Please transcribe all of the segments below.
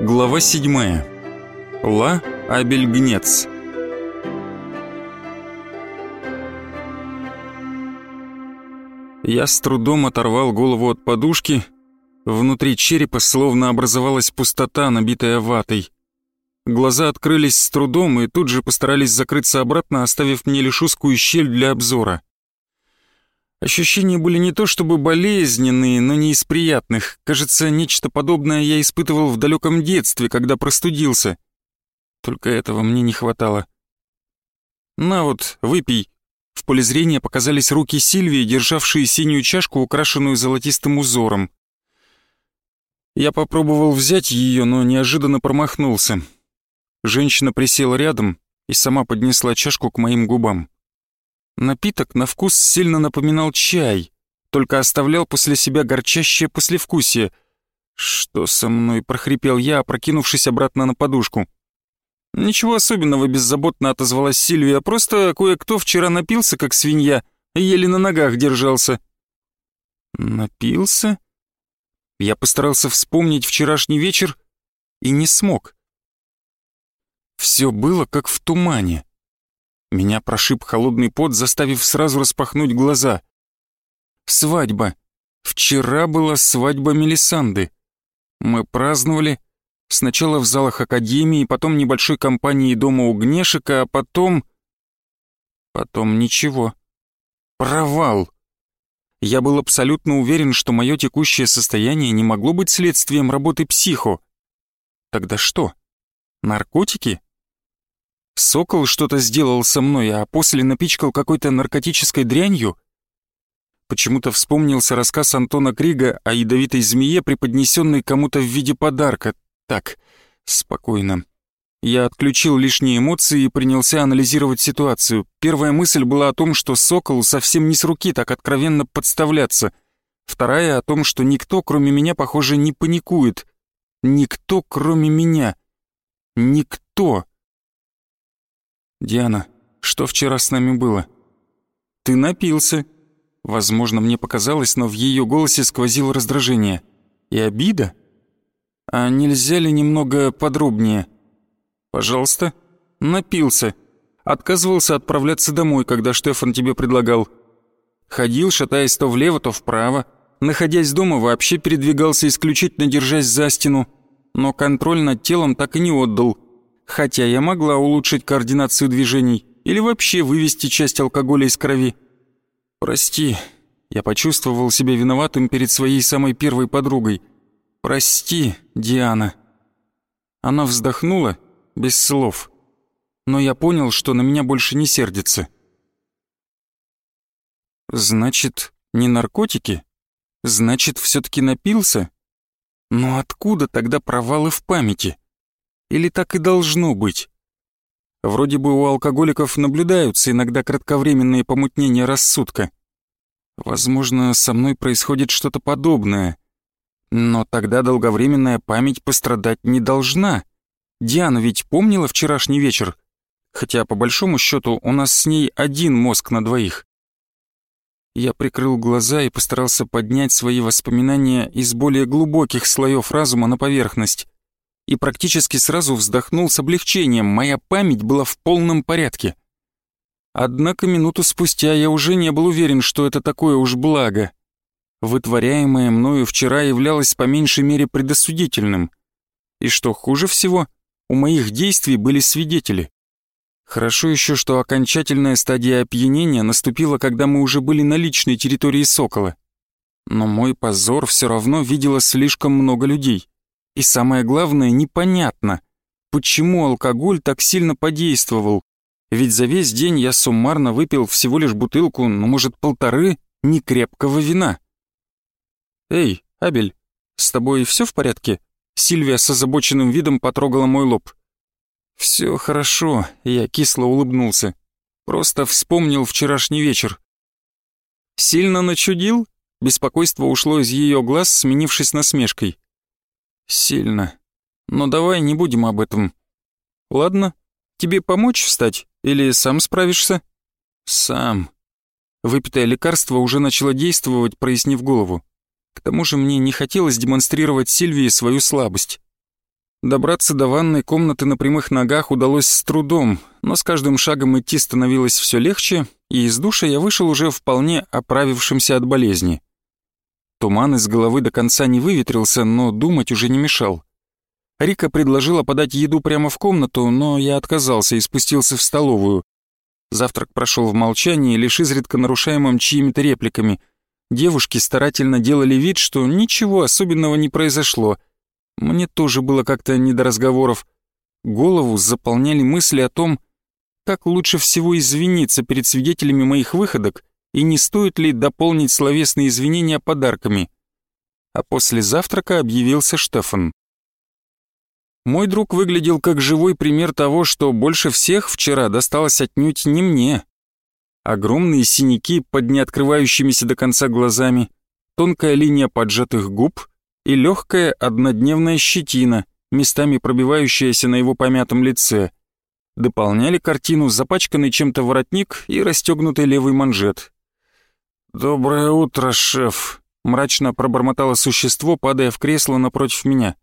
Глава 7. Ла Абельгнец. Я с трудом оторвал голову от подушки. Внутри черепа словно образовалась пустота, набитая ватой. Глаза открылись с трудом и тут же постарались закрыться обратно, оставив мне лишь узкую щель для обзора. Ощущения были не то чтобы болезненные, но не из приятных. Кажется, нечто подобное я испытывал в далеком детстве, когда простудился. Только этого мне не хватало. «На вот, выпей». В поле зрения показались руки Сильвии, державшие синюю чашку, украшенную золотистым узором. Я попробовал взять ее, но неожиданно промахнулся. Женщина присела рядом и сама поднесла чашку к моим губам. Напиток на вкус сильно напоминал чай, только оставлял после себя горчащее послевкусие. «Что со мной?» — прохрипел я, опрокинувшись обратно на подушку. «Ничего особенного», — беззаботно отозвалась Сильвия, «просто кое-кто вчера напился, как свинья, еле на ногах держался». «Напился?» Я постарался вспомнить вчерашний вечер и не смог. Все было как в тумане. Меня прошиб холодный пот, заставив сразу распахнуть глаза. Свадьба. Вчера была свадьба Мелисанды. Мы праздновали сначала в залах Академии, потом небольшой компанией дома у Гнешика, а потом... Потом ничего. Провал. Я был абсолютно уверен, что мое текущее состояние не могло быть следствием работы психо. Тогда что? Наркотики? Сокол что-то сделал со мной, а после напичкал какой-то наркотической дрянью? Почему-то вспомнился рассказ Антона Крига о ядовитой змее, преподнесенной кому-то в виде подарка. Так, спокойно. Я отключил лишние эмоции и принялся анализировать ситуацию. Первая мысль была о том, что Сокол совсем не с руки так откровенно подставляться. Вторая о том, что никто, кроме меня, похоже, не паникует. Никто, кроме меня. Никто. «Диана, что вчера с нами было?» «Ты напился». Возможно, мне показалось, но в ее голосе сквозило раздражение. «И обида?» «А нельзя ли немного подробнее?» «Пожалуйста». «Напился. Отказывался отправляться домой, когда Штефан тебе предлагал. Ходил, шатаясь то влево, то вправо. Находясь дома, вообще передвигался исключительно держась за стену. Но контроль над телом так и не отдал» хотя я могла улучшить координацию движений или вообще вывести часть алкоголя из крови. Прости, я почувствовал себя виноватым перед своей самой первой подругой. Прости, Диана. Она вздохнула, без слов, но я понял, что на меня больше не сердится. Значит, не наркотики? Значит, все-таки напился? Но откуда тогда провалы в памяти? Или так и должно быть? Вроде бы у алкоголиков наблюдаются иногда кратковременные помутнения рассудка. Возможно, со мной происходит что-то подобное. Но тогда долговременная память пострадать не должна. Диана ведь помнила вчерашний вечер? Хотя, по большому счету, у нас с ней один мозг на двоих. Я прикрыл глаза и постарался поднять свои воспоминания из более глубоких слоев разума на поверхность и практически сразу вздохнул с облегчением, моя память была в полном порядке. Однако минуту спустя я уже не был уверен, что это такое уж благо. Вытворяемое мною вчера являлось по меньшей мере предосудительным. И что хуже всего, у моих действий были свидетели. Хорошо еще, что окончательная стадия опьянения наступила, когда мы уже были на личной территории Сокола. Но мой позор все равно видело слишком много людей. И самое главное, непонятно, почему алкоголь так сильно подействовал. Ведь за весь день я суммарно выпил всего лишь бутылку, ну, может, полторы некрепкого вина. «Эй, Абель, с тобой все в порядке?» Сильвия с озабоченным видом потрогала мой лоб. «Все хорошо», — я кисло улыбнулся. «Просто вспомнил вчерашний вечер». «Сильно начудил?» Беспокойство ушло из ее глаз, сменившись насмешкой. Сильно. Но давай не будем об этом. Ладно, тебе помочь встать или сам справишься? Сам. Выпитое лекарство уже начало действовать, прояснив голову. К тому же мне не хотелось демонстрировать Сильвии свою слабость. Добраться до ванной комнаты на прямых ногах удалось с трудом, но с каждым шагом идти становилось все легче, и из душа я вышел уже вполне оправившимся от болезни. Туман из головы до конца не выветрился, но думать уже не мешал. Рика предложила подать еду прямо в комнату, но я отказался и спустился в столовую. Завтрак прошел в молчании, лишь изредка нарушаемым чьими-то репликами. Девушки старательно делали вид, что ничего особенного не произошло — мне тоже было как-то не до разговоров. Голову заполняли мысли о том, как лучше всего извиниться перед свидетелями моих выходок и не стоит ли дополнить словесные извинения подарками. А после завтрака объявился Штефан. Мой друг выглядел как живой пример того, что больше всех вчера досталось отнюдь не мне. Огромные синяки под неоткрывающимися до конца глазами, тонкая линия поджатых губ, и легкая однодневная щетина, местами пробивающаяся на его помятом лице. Дополняли картину запачканный чем-то воротник и расстегнутый левый манжет. «Доброе утро, шеф», — мрачно пробормотало существо, падая в кресло напротив меня.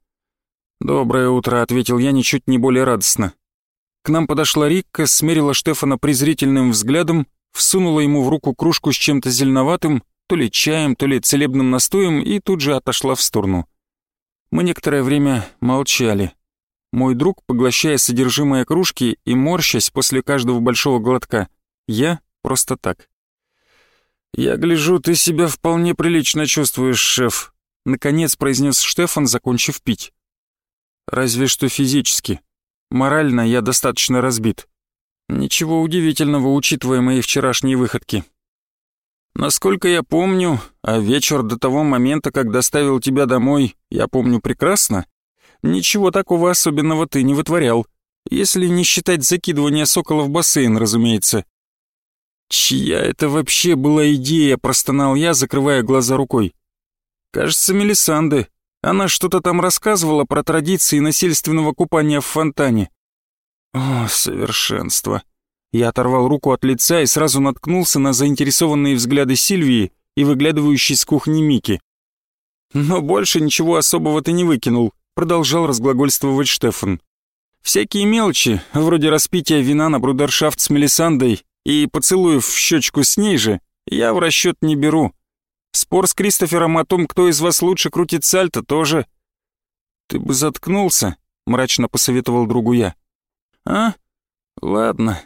«Доброе утро», — ответил я ничуть не более радостно. К нам подошла Рикка, смерила Штефана презрительным взглядом, всунула ему в руку кружку с чем-то зеленоватым то ли чаем, то ли целебным настоем и тут же отошла в сторону. Мы некоторое время молчали. Мой друг, поглощая содержимое кружки и морщась после каждого большого глотка, я просто так. «Я гляжу, ты себя вполне прилично чувствуешь, шеф», — наконец произнес Штефан, закончив пить. «Разве что физически. Морально я достаточно разбит. Ничего удивительного, учитывая мои вчерашние выходки». Насколько я помню, а вечер до того момента, как доставил тебя домой, я помню прекрасно, ничего такого особенного ты не вытворял, если не считать закидывания сокола в бассейн, разумеется. Чья это вообще была идея, простонал я, закрывая глаза рукой. Кажется, Мелисанды. Она что-то там рассказывала про традиции насильственного купания в фонтане. О, совершенство. Я оторвал руку от лица и сразу наткнулся на заинтересованные взгляды Сильвии и выглядывающей с кухни Мики. «Но больше ничего особого ты не выкинул», — продолжал разглагольствовать Штефан. «Всякие мелочи, вроде распития вина на брудершафт с Мелисандой и поцелуев в щечку с ней же, я в расчет не беру. Спор с Кристофером о том, кто из вас лучше крутит сальто, тоже...» «Ты бы заткнулся», — мрачно посоветовал другу я. «А? Ладно,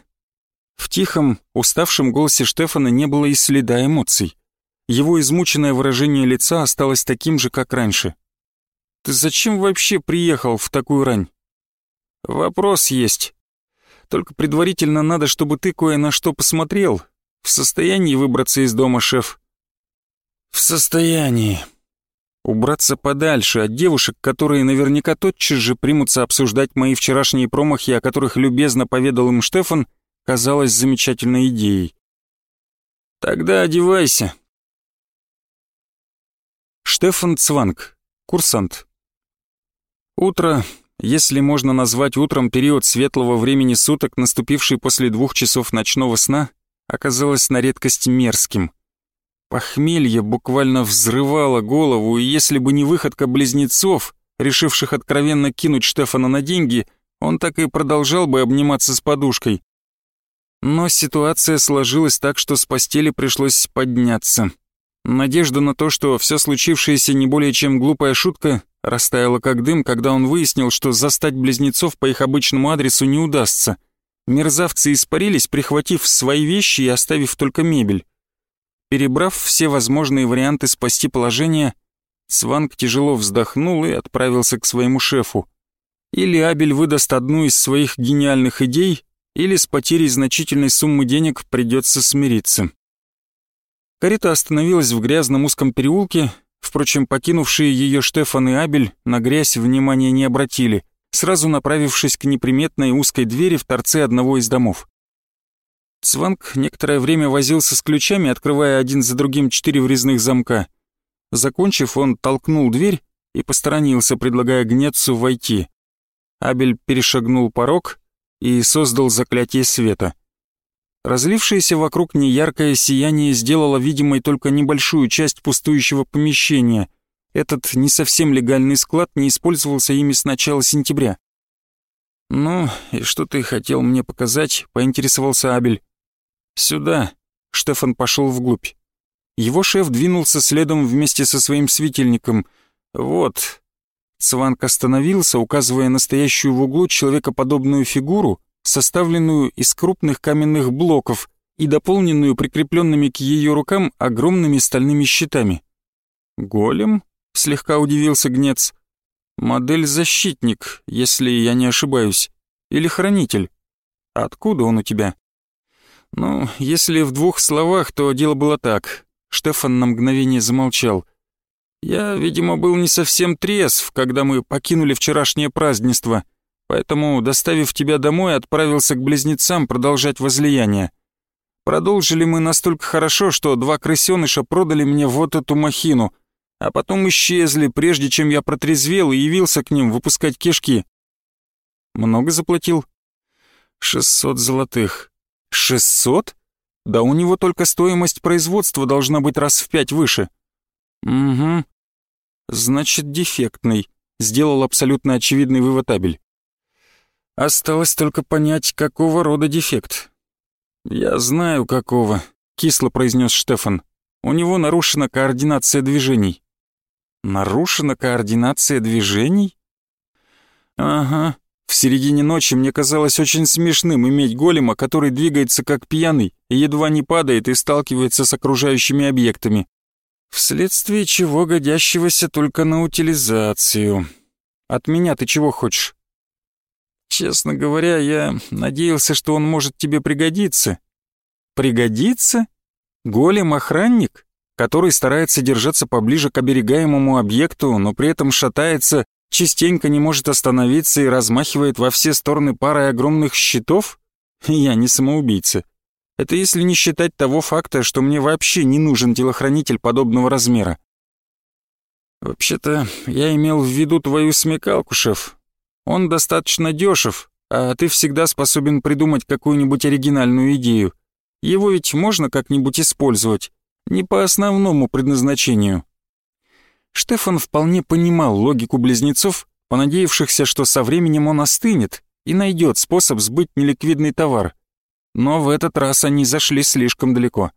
в тихом, уставшем голосе Штефана не было и следа эмоций. Его измученное выражение лица осталось таким же, как раньше. «Ты зачем вообще приехал в такую рань?» «Вопрос есть. Только предварительно надо, чтобы ты кое на что посмотрел. В состоянии выбраться из дома, шеф?» «В состоянии», убраться подальше от девушек, которые наверняка тотчас же примутся обсуждать мои вчерашние промахи, о которых любезно поведал им Штефан, казалась замечательной идеей. «Тогда одевайся». Штефан Цванг, курсант. Утро, если можно назвать утром период светлого времени суток, наступивший после двух часов ночного сна, оказалось на редкость мерзким. Похмелье буквально взрывало голову, и если бы не выходка близнецов, решивших откровенно кинуть Штефана на деньги, он так и продолжал бы обниматься с подушкой. Но ситуация сложилась так, что с постели пришлось подняться. Надежда на то, что все случившееся не более чем глупая шутка, растаяла как дым, когда он выяснил, что застать близнецов по их обычному адресу не удастся. Мерзавцы испарились, прихватив свои вещи и оставив только мебель. Перебрав все возможные варианты спасти положение, Сванг тяжело вздохнул и отправился к своему шефу. Или Абель выдаст одну из своих гениальных идей, или с потерей значительной суммы денег придется смириться. Карета остановилась в грязном узком переулке, впрочем, покинувшие ее Штефан и Абель на грязь внимания не обратили, сразу направившись к неприметной узкой двери в торце одного из домов. Цванг некоторое время возился с ключами, открывая один за другим четыре врезных замка. Закончив, он толкнул дверь и посторонился, предлагая Гнецу войти. Абель перешагнул порог и создал заклятие света. Разлившееся вокруг неяркое сияние сделало видимой только небольшую часть пустующего помещения, этот не совсем легальный склад не использовался ими с начала сентября. «Ну, и что ты хотел мне показать?» — поинтересовался Абель. «Сюда», — Штефан пошел вглубь. Его шеф двинулся следом вместе со своим светильником. «Вот». Цванг остановился, указывая настоящую в углу человекоподобную фигуру, составленную из крупных каменных блоков и дополненную прикрепленными к ее рукам огромными стальными щитами. «Голем?» — слегка удивился Гнец. «Модель защитник, если я не ошибаюсь. Или хранитель. Откуда он у тебя?» «Ну, если в двух словах, то дело было так». Штефан на мгновение замолчал. «Я, видимо, был не совсем трезв, когда мы покинули вчерашнее празднество, поэтому, доставив тебя домой, отправился к близнецам продолжать возлияние. Продолжили мы настолько хорошо, что два крысеныша продали мне вот эту махину, а потом исчезли, прежде чем я протрезвел и явился к ним выпускать кишки. Много заплатил? Шестьсот золотых. Шестьсот? Да у него только стоимость производства должна быть раз в пять выше. Угу. Значит, дефектный, сделал абсолютно очевидный вывод Абель. Осталось только понять, какого рода дефект. Я знаю, какого, кисло произнес Штефан. У него нарушена координация движений. Нарушена координация движений? Ага. В середине ночи мне казалось очень смешным иметь голема, который двигается как пьяный едва не падает и сталкивается с окружающими объектами. Вследствие чего годящегося только на утилизацию. От меня ты чего хочешь? Честно говоря, я надеялся, что он может тебе пригодиться. Пригодиться? Голем-охранник? который старается держаться поближе к оберегаемому объекту, но при этом шатается, частенько не может остановиться и размахивает во все стороны парой огромных щитов? Я не самоубийца. Это если не считать того факта, что мне вообще не нужен телохранитель подобного размера. Вообще-то, я имел в виду твою смекалку, шеф. Он достаточно дешев, а ты всегда способен придумать какую-нибудь оригинальную идею. Его ведь можно как-нибудь использовать не по основному предназначению. Штефан вполне понимал логику близнецов, понадеявшихся, что со временем он остынет и найдет способ сбыть неликвидный товар. Но в этот раз они зашли слишком далеко.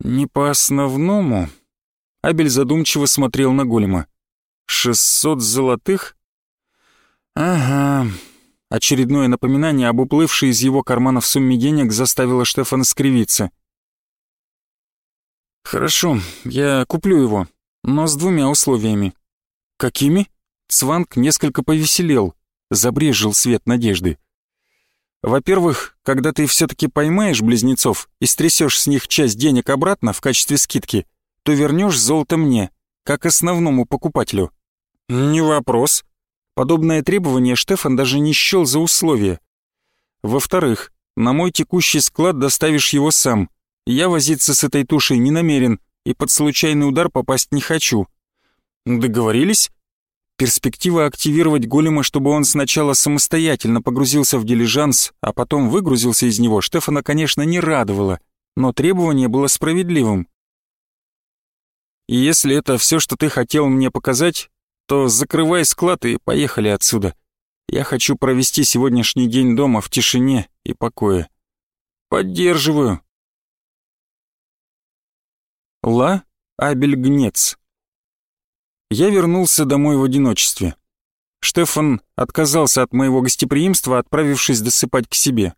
«Не по основному?» Абель задумчиво смотрел на голема. «Шестьсот золотых?» «Ага». Очередное напоминание об уплывшей из его карманов сумме денег заставило Штефана скривиться — «Хорошо, я куплю его, но с двумя условиями». «Какими?» Цванг несколько повеселел, забрежил свет надежды. «Во-первых, когда ты все-таки поймаешь близнецов и стрясешь с них часть денег обратно в качестве скидки, то вернешь золото мне, как основному покупателю». «Не вопрос». Подобное требование Штефан даже не счел за условие. «Во-вторых, на мой текущий склад доставишь его сам, я возиться с этой тушей не намерен и под случайный удар попасть не хочу. Договорились? Перспектива активировать голема, чтобы он сначала самостоятельно погрузился в дилижанс, а потом выгрузился из него, Штефана, конечно, не радовала, но требование было справедливым. Если это все, что ты хотел мне показать, то закрывай склад и поехали отсюда. Я хочу провести сегодняшний день дома в тишине и покое. Поддерживаю, Ла Абельгнец. Я вернулся домой в одиночестве. Штефан отказался от моего гостеприимства, отправившись досыпать к себе.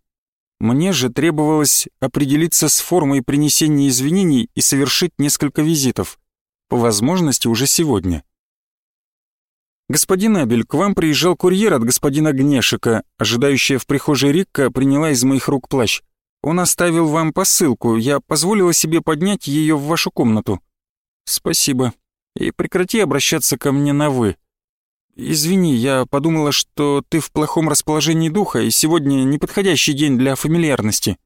Мне же требовалось определиться с формой принесения извинений и совершить несколько визитов, по возможности уже сегодня. «Господин Абель, к вам приезжал курьер от господина Гнешика. Ожидающая в прихожей Рикка приняла из моих рук плащ. Он оставил вам посылку, я позволила себе поднять ее в вашу комнату. Спасибо. И прекрати обращаться ко мне на «вы». Извини, я подумала, что ты в плохом расположении духа, и сегодня неподходящий день для фамильярности.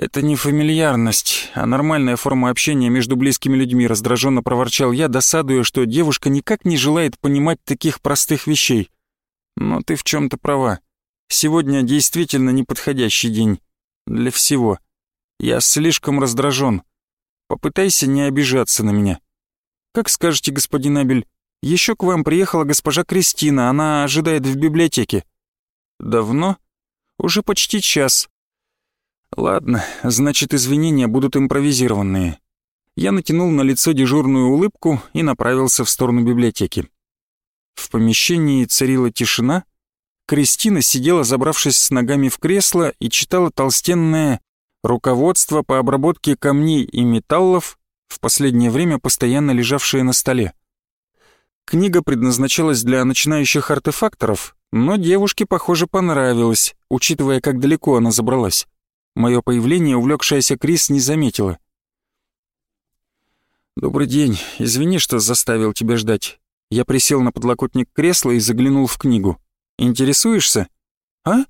Это не фамильярность, а нормальная форма общения между близкими людьми, раздраженно проворчал я, досадуя, что девушка никак не желает понимать таких простых вещей. Но ты в чем-то права. Сегодня действительно неподходящий день. Для всего. Я слишком раздражен. Попытайся не обижаться на меня. «Как скажете, господин Абель. Еще к вам приехала госпожа Кристина, она ожидает в библиотеке». «Давно?» «Уже почти час». «Ладно, значит, извинения будут импровизированные». Я натянул на лицо дежурную улыбку и направился в сторону библиотеки. В помещении царила тишина. Кристина сидела, забравшись с ногами в кресло, и читала толстенное «Руководство по обработке камней и металлов», в последнее время постоянно лежавшее на столе. Книга предназначалась для начинающих артефакторов, но девушке, похоже, понравилось, учитывая, как далеко она забралась. Мое появление увлекшаяся Крис не заметила. «Добрый день. Извини, что заставил тебя ждать. Я присел на подлокотник кресла и заглянул в книгу. «Интересуешься?» «А?»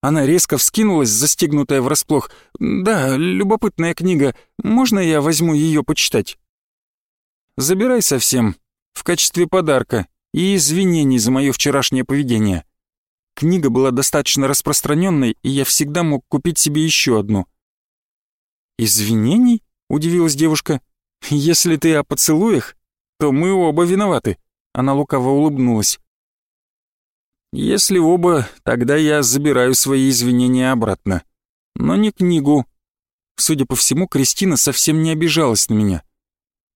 Она резко вскинулась, застегнутая врасплох. «Да, любопытная книга. Можно я возьму ее почитать?» «Забирай совсем. В качестве подарка и извинений за мое вчерашнее поведение. Книга была достаточно распространенной, и я всегда мог купить себе еще одну». «Извинений?» — удивилась девушка. «Если ты о поцелуях, то мы оба виноваты». Она лукаво улыбнулась. «Если оба, тогда я забираю свои извинения обратно. Но не книгу». Судя по всему, Кристина совсем не обижалась на меня.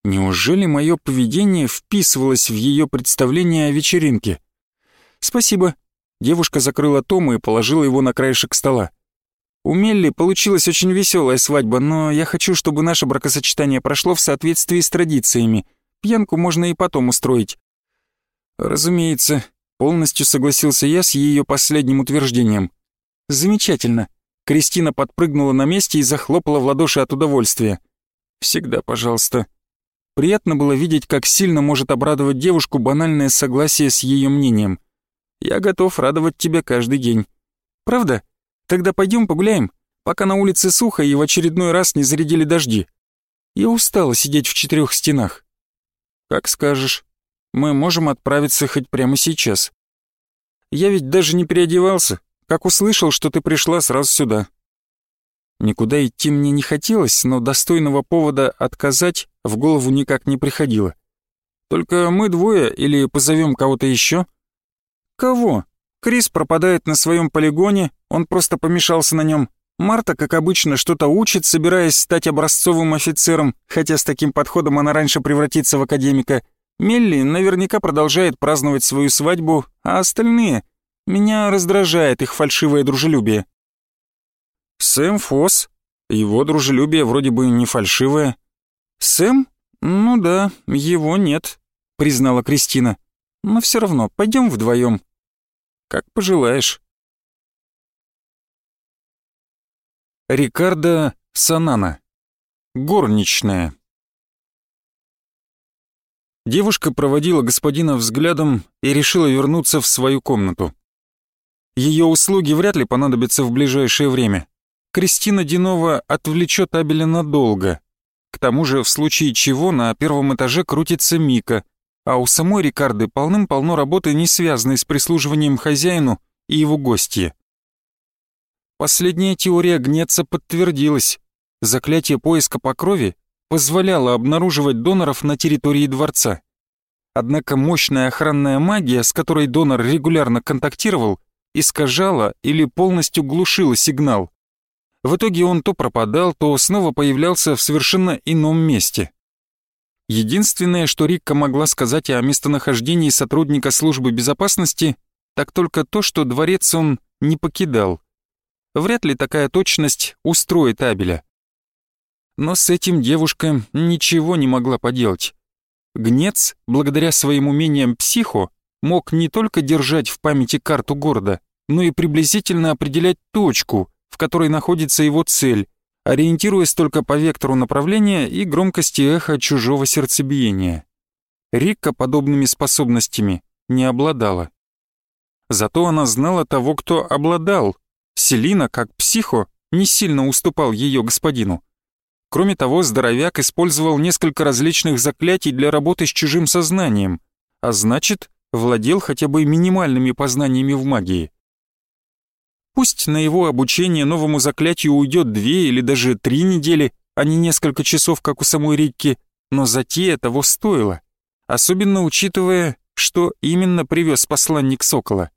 Неужели мое поведение вписывалось в ее представление о вечеринке? «Спасибо». Девушка закрыла Тома и положила его на краешек стола. У Мелли получилась очень веселая свадьба, но я хочу, чтобы наше бракосочетание прошло в соответствии с традициями. Пьянку можно и потом устроить. Разумеется, полностью согласился я с ее последним утверждением. Замечательно. Кристина подпрыгнула на месте и захлопала в ладоши от удовольствия. Всегда, пожалуйста. Приятно было видеть, как сильно может обрадовать девушку банальное согласие с ее мнением. Я готов радовать тебя каждый день. Правда? Тогда пойдем погуляем, пока на улице сухо и в очередной раз не зарядили дожди. Я устала сидеть в четырех стенах. Как скажешь мы можем отправиться хоть прямо сейчас. Я ведь даже не переодевался, как услышал, что ты пришла сразу сюда. Никуда идти мне не хотелось, но достойного повода отказать в голову никак не приходило. Только мы двое или позовем кого-то еще? Кого? Крис пропадает на своем полигоне, он просто помешался на нем. Марта, как обычно, что-то учит, собираясь стать образцовым офицером, хотя с таким подходом она раньше превратится в академика — Мелли наверняка продолжает праздновать свою свадьбу, а остальные... Меня раздражает их фальшивое дружелюбие. Сэм Фосс. Его дружелюбие вроде бы не фальшивое. Сэм? Ну да, его нет, признала Кристина. Но все равно, пойдем вдвоем. Как пожелаешь. Рикардо Санана. Горничная. Девушка проводила господина взглядом и решила вернуться в свою комнату. Ее услуги вряд ли понадобятся в ближайшее время. Кристина Динова отвлечет Абеля надолго. К тому же, в случае чего, на первом этаже крутится Мика, а у самой Рикарды полным-полно работы, не связанной с прислуживанием хозяину и его гостье. Последняя теория Гнеца подтвердилась. Заклятие поиска по крови позволяла обнаруживать доноров на территории дворца. Однако мощная охранная магия, с которой донор регулярно контактировал, искажала или полностью глушила сигнал. В итоге он то пропадал, то снова появлялся в совершенно ином месте. Единственное, что Рикка могла сказать о местонахождении сотрудника службы безопасности, так только то, что дворец он не покидал. Вряд ли такая точность устроит Абеля. Но с этим девушка ничего не могла поделать. Гнец, благодаря своим умениям психо, мог не только держать в памяти карту города, но и приблизительно определять точку, в которой находится его цель, ориентируясь только по вектору направления и громкости эха чужого сердцебиения. Рикка подобными способностями не обладала. Зато она знала того, кто обладал. Селина, как психо, не сильно уступал ее господину. Кроме того, здоровяк использовал несколько различных заклятий для работы с чужим сознанием, а значит, владел хотя бы минимальными познаниями в магии. Пусть на его обучение новому заклятию уйдет две или даже три недели, а не несколько часов, как у самой Рикки, но затея того стоила. особенно учитывая, что именно привез посланник Сокола.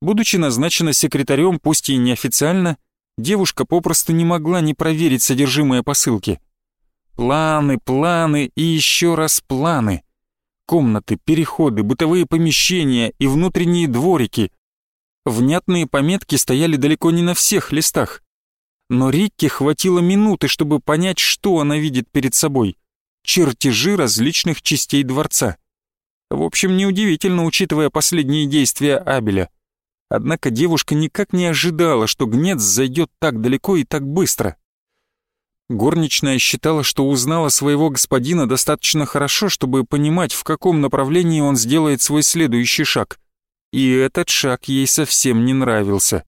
Будучи назначена секретарем, пусть и неофициально, девушка попросту не могла не проверить содержимое посылки. Планы, планы и еще раз планы. Комнаты, переходы, бытовые помещения и внутренние дворики. Внятные пометки стояли далеко не на всех листах. Но Рикке хватило минуты, чтобы понять, что она видит перед собой. Чертежи различных частей дворца. В общем, неудивительно, учитывая последние действия Абеля — Однако девушка никак не ожидала, что гнец зайдет так далеко и так быстро. Горничная считала, что узнала своего господина достаточно хорошо, чтобы понимать, в каком направлении он сделает свой следующий шаг. И этот шаг ей совсем не нравился.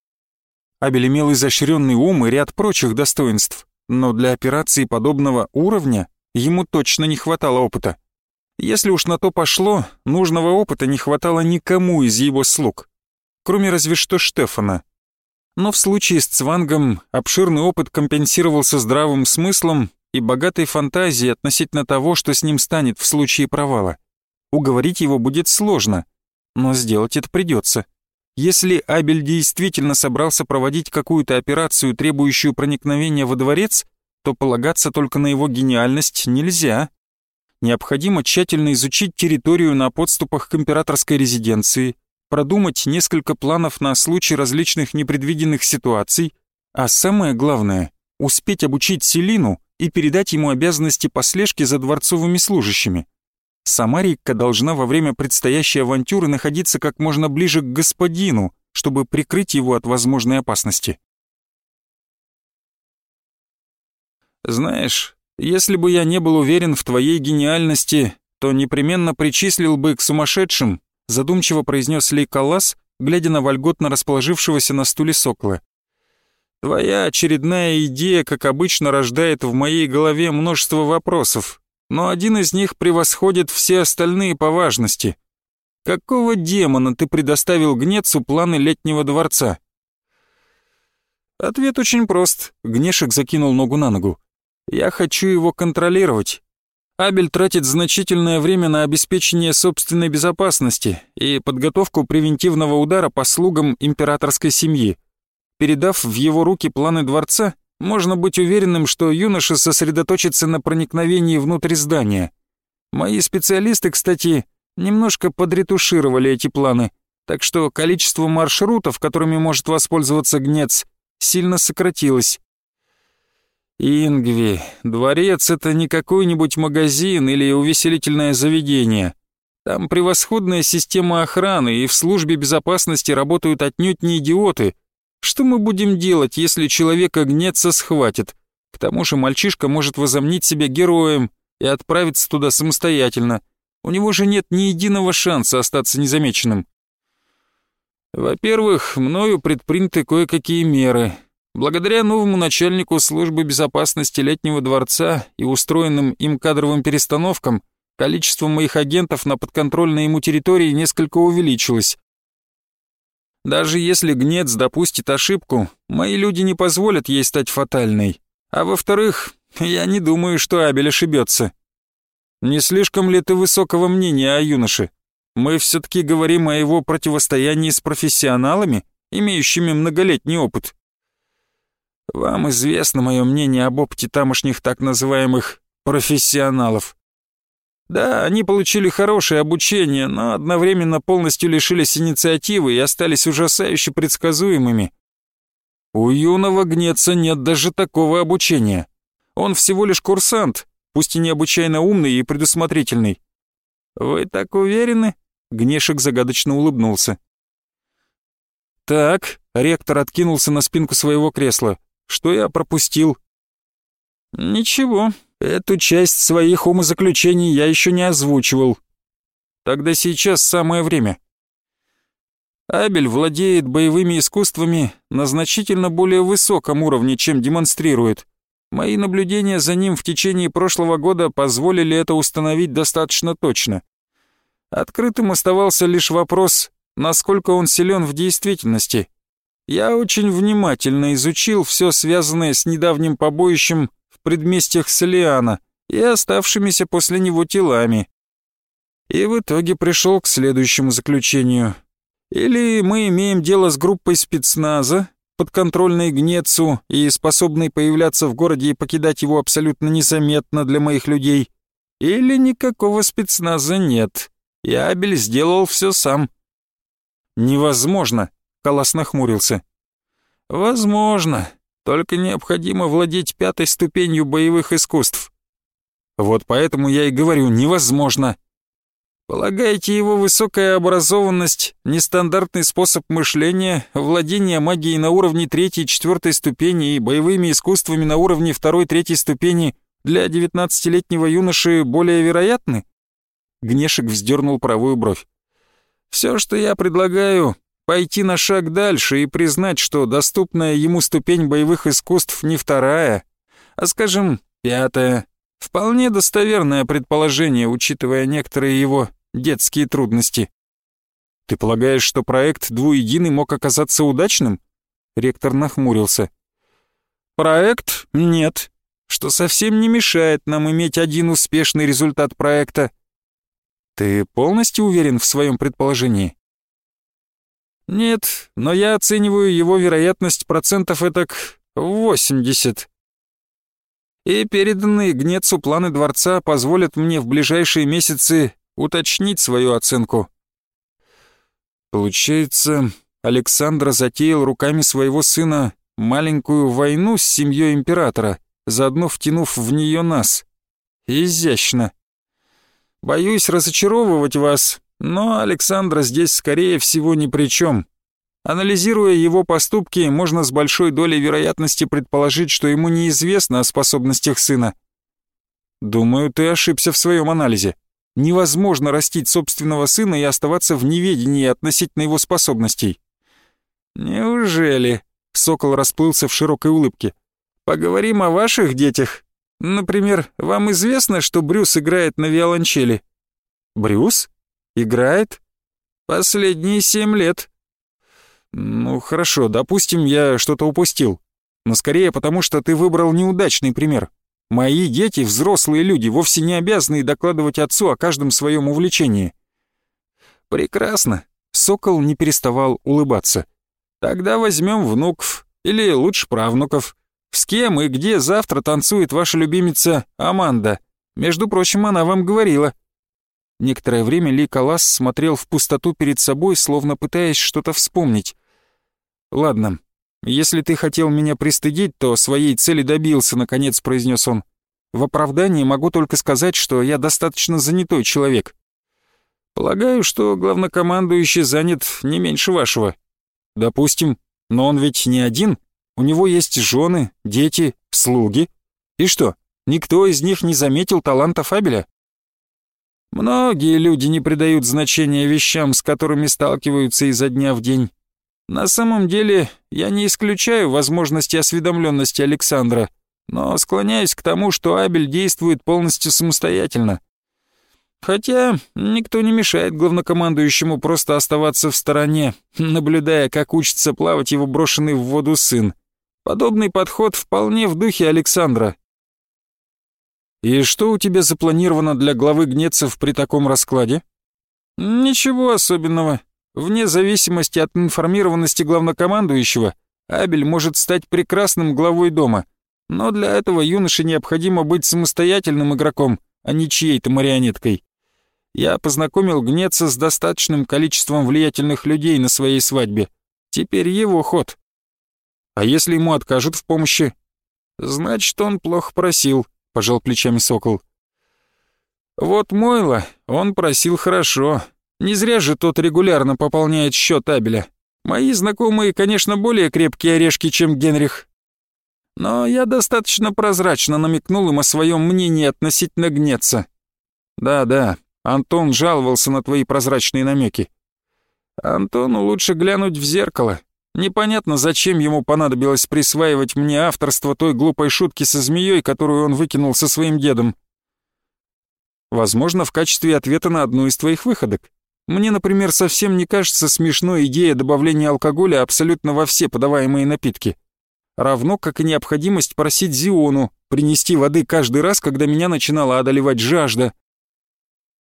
Абель имел изощренный ум и ряд прочих достоинств, но для операции подобного уровня ему точно не хватало опыта. Если уж на то пошло, нужного опыта не хватало никому из его слуг кроме разве что Штефана. Но в случае с Цвангом обширный опыт компенсировался здравым смыслом и богатой фантазией относительно того, что с ним станет в случае провала. Уговорить его будет сложно, но сделать это придется. Если Абель действительно собрался проводить какую-то операцию, требующую проникновения во дворец, то полагаться только на его гениальность нельзя. Необходимо тщательно изучить территорию на подступах к императорской резиденции, продумать несколько планов на случай различных непредвиденных ситуаций, а самое главное — успеть обучить Селину и передать ему обязанности по слежке за дворцовыми служащими. Сама Рикка должна во время предстоящей авантюры находиться как можно ближе к господину, чтобы прикрыть его от возможной опасности. «Знаешь, если бы я не был уверен в твоей гениальности, то непременно причислил бы к сумасшедшим задумчиво произнес Лей Каллас, глядя на вольготно расположившегося на стуле сокола. «Твоя очередная идея, как обычно, рождает в моей голове множество вопросов, но один из них превосходит все остальные по важности. Какого демона ты предоставил Гнецу планы летнего дворца?» Ответ очень прост. Гнешек закинул ногу на ногу. «Я хочу его контролировать. Абель тратит значительное время на обеспечение собственной безопасности и подготовку превентивного удара по слугам императорской семьи. Передав в его руки планы дворца, можно быть уверенным, что юноша сосредоточится на проникновении внутрь здания. Мои специалисты, кстати, немножко подретушировали эти планы, так что количество маршрутов, которыми может воспользоваться гнец, сильно сократилось. «Ингви, дворец — это не какой-нибудь магазин или увеселительное заведение. Там превосходная система охраны, и в службе безопасности работают отнюдь не идиоты. Что мы будем делать, если человека гнется схватит? К тому же мальчишка может возомнить себя героем и отправиться туда самостоятельно. У него же нет ни единого шанса остаться незамеченным». «Во-первых, мною предприняты кое-какие меры», Благодаря новому начальнику службы безопасности Летнего дворца и устроенным им кадровым перестановкам, количество моих агентов на подконтрольной ему территории несколько увеличилось. Даже если Гнец допустит ошибку, мои люди не позволят ей стать фатальной. А во-вторых, я не думаю, что Абель ошибется. Не слишком ли ты высокого мнения о юноше? Мы все-таки говорим о его противостоянии с профессионалами, имеющими многолетний опыт. Вам известно мое мнение об опыте тамошних так называемых профессионалов. Да, они получили хорошее обучение, но одновременно полностью лишились инициативы и остались ужасающе предсказуемыми. У юного гнеца нет даже такого обучения. Он всего лишь курсант, пусть и необычайно умный и предусмотрительный. Вы так уверены? Гнешек загадочно улыбнулся. Так, ректор откинулся на спинку своего кресла. Что я пропустил?» «Ничего, эту часть своих умозаключений я еще не озвучивал. Тогда сейчас самое время». Абель владеет боевыми искусствами на значительно более высоком уровне, чем демонстрирует. Мои наблюдения за ним в течение прошлого года позволили это установить достаточно точно. Открытым оставался лишь вопрос, насколько он силен в действительности. Я очень внимательно изучил все связанное с недавним побоищем предместьях Солиана и оставшимися после него телами. И в итоге пришел к следующему заключению. Или мы имеем дело с группой спецназа, подконтрольной Гнецу и способной появляться в городе и покидать его абсолютно незаметно для моих людей, или никакого спецназа нет, и Абель сделал все сам. «Невозможно», — Калас нахмурился. «Возможно, только необходимо владеть пятой ступенью боевых искусств. Вот поэтому я и говорю «невозможно». Полагаете, его высокая образованность, нестандартный способ мышления, владение магией на уровне третьей четвертой ступени и боевыми искусствами на уровне второй-третьей ступени для девятнадцатилетнего юноши более вероятны?» Гнешек вздернул правую бровь. «Все, что я предлагаю, пойти на шаг дальше и признать, что доступная ему ступень боевых искусств не вторая, а, скажем, пятая, Вполне достоверное предположение, учитывая некоторые его детские трудности. Ты полагаешь, что проект «Двуединый» мог оказаться удачным? Ректор нахмурился. Проект? Нет. Что совсем не мешает нам иметь один успешный результат проекта. Ты полностью уверен в своем предположении? Нет, но я оцениваю его вероятность процентов этак 80 и переданные Гнецу планы дворца позволят мне в ближайшие месяцы уточнить свою оценку. Получается, Александр затеял руками своего сына маленькую войну с семьей императора, заодно втянув в нее нас. Изящно. Боюсь разочаровывать вас, но Александра здесь скорее всего ни при чем. Анализируя его поступки, можно с большой долей вероятности предположить, что ему неизвестно о способностях сына. Думаю, ты ошибся в своем анализе. Невозможно растить собственного сына и оставаться в неведении относительно его способностей. Неужели? Сокол расплылся в широкой улыбке. Поговорим о ваших детях. Например, вам известно, что Брюс играет на виолончели? Брюс? Играет? Последние семь лет. «Ну хорошо, допустим, я что-то упустил. Но скорее потому, что ты выбрал неудачный пример. Мои дети, взрослые люди, вовсе не обязаны докладывать отцу о каждом своем увлечении». «Прекрасно», — Сокол не переставал улыбаться. «Тогда возьмем внуков, или лучше правнуков. С кем и где завтра танцует ваша любимица Аманда? Между прочим, она вам говорила». Некоторое время Ли Калас смотрел в пустоту перед собой, словно пытаясь что-то вспомнить. «Ладно, если ты хотел меня пристыдить, то своей цели добился», — наконец произнес он. «В оправдании могу только сказать, что я достаточно занятой человек». «Полагаю, что главнокомандующий занят не меньше вашего». «Допустим, но он ведь не один. У него есть жены, дети, слуги. И что, никто из них не заметил таланта Фабеля?» Многие люди не придают значения вещам, с которыми сталкиваются изо дня в день. На самом деле, я не исключаю возможности осведомленности Александра, но склоняюсь к тому, что Абель действует полностью самостоятельно. Хотя никто не мешает главнокомандующему просто оставаться в стороне, наблюдая, как учится плавать его брошенный в воду сын. Подобный подход вполне в духе Александра. «И что у тебя запланировано для главы Гнецев при таком раскладе?» «Ничего особенного. Вне зависимости от информированности главнокомандующего, Абель может стать прекрасным главой дома, но для этого юноше необходимо быть самостоятельным игроком, а не чьей-то марионеткой. Я познакомил Гнеца с достаточным количеством влиятельных людей на своей свадьбе. Теперь его ход. А если ему откажут в помощи? Значит, он плохо просил, пожал плечами сокол. Вот Мойло, он просил хорошо, не зря же тот регулярно пополняет счет Абеля. Мои знакомые, конечно, более крепкие орешки, чем Генрих. Но я достаточно прозрачно намекнул им о своем мнении относительно гнеца. Да-да, Антон жаловался на твои прозрачные намеки. Антону лучше глянуть в зеркало. Непонятно, зачем ему понадобилось присваивать мне авторство той глупой шутки со змеей, которую он выкинул со своим дедом. Возможно, в качестве ответа на одну из твоих выходок. Мне, например, совсем не кажется смешной идея добавления алкоголя абсолютно во все подаваемые напитки. Равно как и необходимость просить Зиону принести воды каждый раз, когда меня начинала одолевать жажда.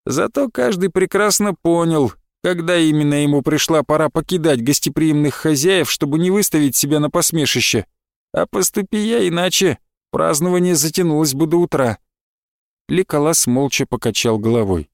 Зато каждый прекрасно понял, когда именно ему пришла пора покидать гостеприимных хозяев, чтобы не выставить себя на посмешище. А поступи я иначе, празднование затянулось бы до утра. Ликолас молча покачал головой.